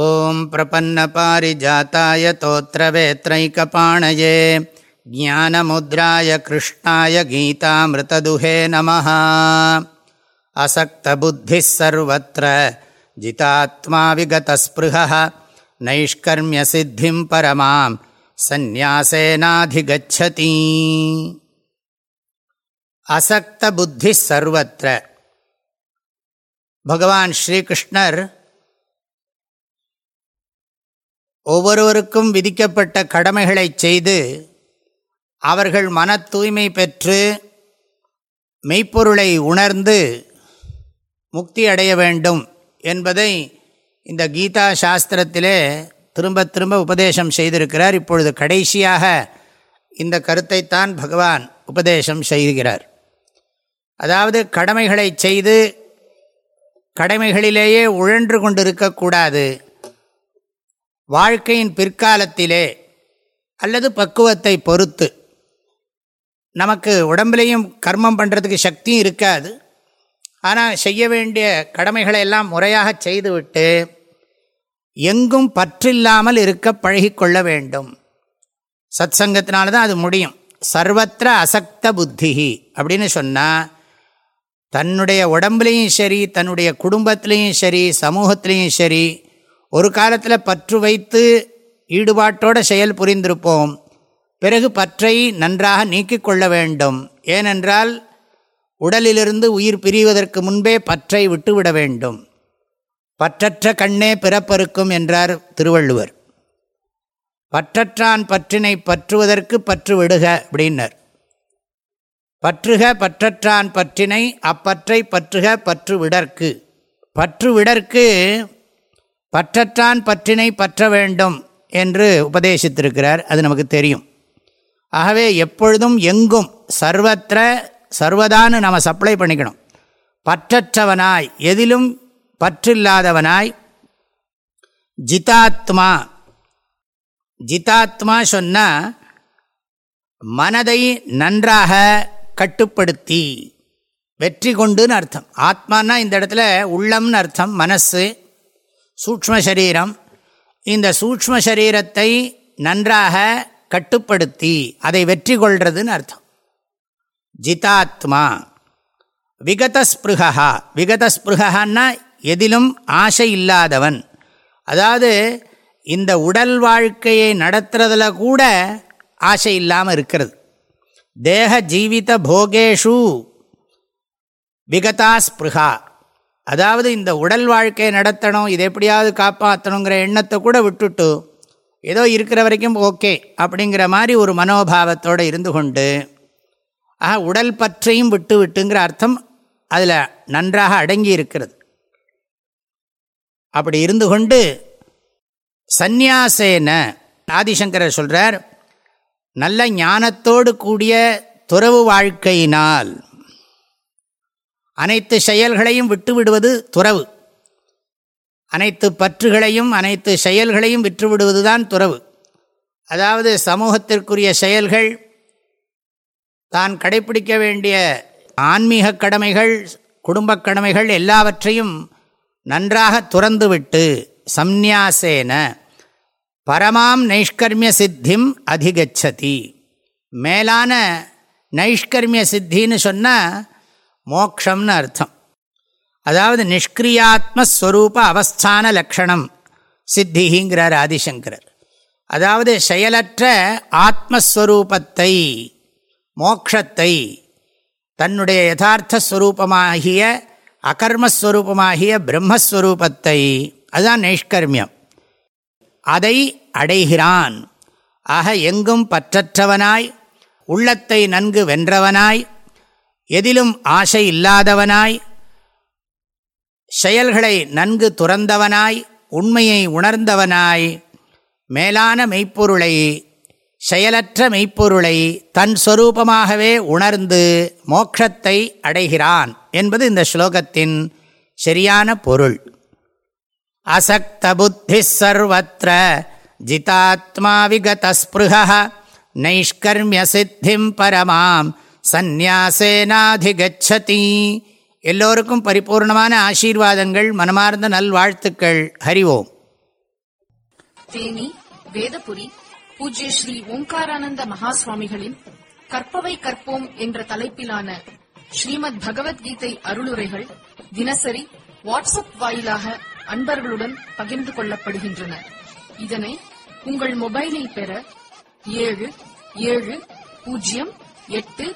ॐ प्रपन्नपारिजाताय तोत्रवेत्रैकपाणये ज्ञानमुद्राय कृष्णाय गीतामृतदुहे नमः असक्तबुद्धिः सर्वत्र जितात्मा विगतस्पृहः नैष्कर्म्यसिद्धिं परमां सन्न्यासेनाधिगच्छति असक्तबुद्धिः सर्वत्र भगवान् श्रीकृष्णर् ஒவ்வொருவருக்கும் விதிக்கப்பட்ட கடமைகளை செய்து அவர்கள் மன தூய்மை பெற்று மெய்ப்பொருளை உணர்ந்து முக்தி அடைய வேண்டும் என்பதை இந்த கீதா சாஸ்திரத்திலே திரும்ப திரும்ப உபதேசம் செய்திருக்கிறார். இப்பொழுது கடைசியாக இந்த கருத்தைத்தான் பகவான் உபதேசம் செய்கிறார். அதாவது கடமைகளை செய்து கடமைகளிலேயே உழன்று கொண்டிருக்கக்கூடாது. வாழ்க்கையின் பிற்காலத்திலே அல்லது பக்குவத்தை பொறுத்து. நமக்கு உடம்புலையும் கர்மம் பண்ணுறதுக்கு சக்தியும் இருக்காது. ஆனால் செய்ய வேண்டிய கடமைகளை எல்லாம் முறையாக செய்துவிட்டு எங்கும் பற்றில்லாமல் இருக்க பழகிக்கொள்ள வேண்டும். சத் சங்கத்தினால தான் அது முடியும். சர்வத்திர அசக்த புத்தி அப்படின்னு சொன்னால் தன்னுடைய உடம்புலேயும் சரி தன்னுடைய குடும்பத்திலையும் சரி சமூகத்திலையும் சரி ஒரு காலத்தில் பற்று வைத்து ஈடுபாட்டோடு செயல் புரிந்திருப்போம். பிறகு பற்றை நன்றாக நீக்கிக் கொள்ள வேண்டும். ஏனென்றால் உடலிலிருந்து உயிர் பிரிவதற்கு முன்பே பற்றை விட்டுவிட வேண்டும். பற்றற்ற கண்ணே பிறப்பறுக்கும் என்றார் திருவள்ளுவர். பற்றற்றான் பற்றினை பற்றுவதற்கு பற்று விடுக அப்படின்னர். பற்றுக பற்றற்றான் பற்றினை அப்பற்றை பற்றுக பற்று விடற்கு. பற்று விடற்கு பற்றற்றான் பற்றினை பற்ற வேண்டும் என்று உபதேசித்திருக்கிறார். அது நமக்கு தெரியும். ஆகவே எப்பொழுதும் எங்கும் சர்வத்திர சர்வதான்னு நம்ம சப்ளை பண்ணிக்கணும். பற்றற்றவனாய் எதிலும் பற்றில்லாதவனாய் ஜிதாத்மா ஜிதாத்மா சொன்னால் மனதை நன்றாக கட்டுப்படுத்தி வெற்றி கொண்டுன்னு அர்த்தம். ஆத்மானா இந்த இடத்துல உள்ளம்னு அர்த்தம் மனசு சூக்ம சரீரம் இந்த சூக்ம சரீரத்தை நன்றாக கட்டுப்படுத்தி அதை வெற்றி கொள்றதுன்னு அர்த்தம். ஜிதாத்மா விகதஸ்பிருகா விகதஸ்பிருகான்னா எதிலும் ஆசை இல்லாதவன். அதாவது இந்த உடல் வாழ்க்கையை நடத்துறதுல கூட ஆசை இல்லாமல் இருக்கிறது. தேக ஜீவித போகேஷு விகதாஸ்பிருகா. அதாவது இந்த உடல் வாழ்க்கையை நடத்தணும் இதை எப்படியாவது காப்பாற்றணுங்கிற எண்ணத்தை கூட விட்டுட்டு ஏதோ இருக்கிற வரைக்கும் ஓகே அப்படிங்கிற மாதிரி ஒரு மனோபாவத்தோடு இருந்து கொண்டு ஆக உடல் பற்றையும் விட்டு விட்டுங்கிற அர்த்தம் அதில் நன்றாக அடங்கி இருக்கிறது. அப்படி இருந்து கொண்டு சந்நியாசேன ஆதிசங்கரர் சொல்கிறார் நல்ல ஞானத்தோடு கூடிய துறவு வாழ்க்கையினால் அனைத்து செயல்களையும் விட்டுவிடுவது துறவு. அனைத்து பற்றுகளையும் அனைத்து செயல்களையும் விட்டுவிடுவது தான் துறவு. அதாவது சமூகத்திற்குரிய செயல்கள் தான் கடைபிடிக்க வேண்டிய ஆன்மீக கடமைகள் குடும்பக் கடமைகள் எல்லாவற்றையும் நன்றாக துறந்துவிட்டு சந்நியாசேன பரமாம் நைஷ்கர்மிய சித்திம் அதிகச்சதி. மேலான நைஷ்கர்மிய சித்தின்னு சொன்னால் மோக்ஷம்னு அர்த்தம். அதாவது நிஷ்கிரியாத்மஸ்வரூப அவஸ்தான லக்ஷணம். சித்திங்கிறார் ஆதிசங்கரர். அதாவது செயலற்ற ஆத்மஸ்வரூபத்தை மோக்ஷத்தை தன்னுடைய யதார்த்த ஸ்வரூபமாகிய அகர்மஸ்வரூபமாகிய பிரம்மஸ்வரூபத்தை அதுதான் நைஷ்கர்மியம். அதை அடைகிறான். ஆக எங்கும் பற்றற்றவனாய் உள்ளத்தை நன்கு வென்றவனாய் எதிலும் ஆசை இல்லாதவனாய் செயல்களை நன்கு துறந்தவனாய் உண்மையை உணர்ந்தவனாய் மேலான மெய்ப்பொருளை செயலற்ற மெய்ப்பொருளை தன் சொரூபமாகவே உணர்ந்து மோட்சத்தை அடைகிறான் என்பது இந்த ஸ்லோகத்தின் சரியான பொருள். அசக்த புத்தி சர்வத்திர ஜிதாத்மா விகதஸ்பிருக நைஷ்கர்மிய சித்திம் பரமாம். சந்நியாசேனாதிகச்சதி. எல்லோருக்கும் பரிபூர்ணமான ஆசீர்வாதங்கள் மனமார்ந்த நல்வாழ்த்துக்கள். ஹரிவோம் தேனி வேதபுரி பூஜ்ய ஸ்ரீ ஓம்காரானந்த மகாசுவாமிகளின் கற்பவை கற்போம் என்ற தலைப்பிலான ஸ்ரீமத் பகவத்கீதை அருளுரைகள் தினசரி வாட்ஸ்அப் வாயிலாக அன்பர்களுடன் பகிர்ந்து கொள்ளப்படுகின்றன. இதனை உங்கள் மொபைலில் பெற ஏழு ஏழு பூஜ்ஜியம் எட்டு